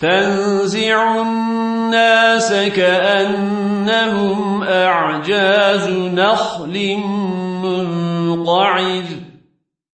تنزع الناس كأنهم أعجاز نخل منقعر.